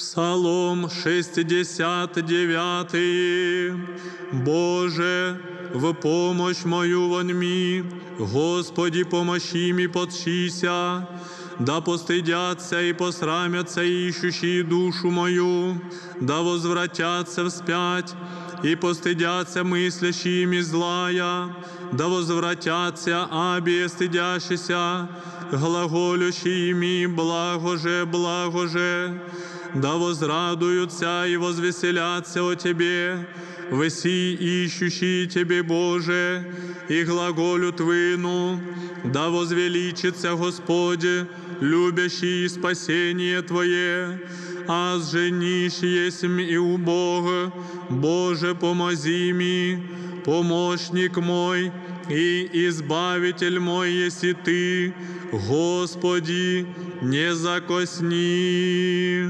Псалом 69. Боже, в помощь мою вон ми, Господи, помощи ми подшися, да постыдятся и посрамятся ищущие душу мою, да возвратятся вспять и постыдятся мыслящими злая, да возвратятся абие стыдящиеся, глаголющими благоже, благоже, да возрадуются и возвеселятся о Тебе, Веси ищущие Тебе, Боже, и глаголю Твину, да возвеличится Господь, любящий спасение Твое, а женишь есмь и у Бога, Боже, помози ми, помощник мой и избавитель мой, если Ты, Господи, не закосни.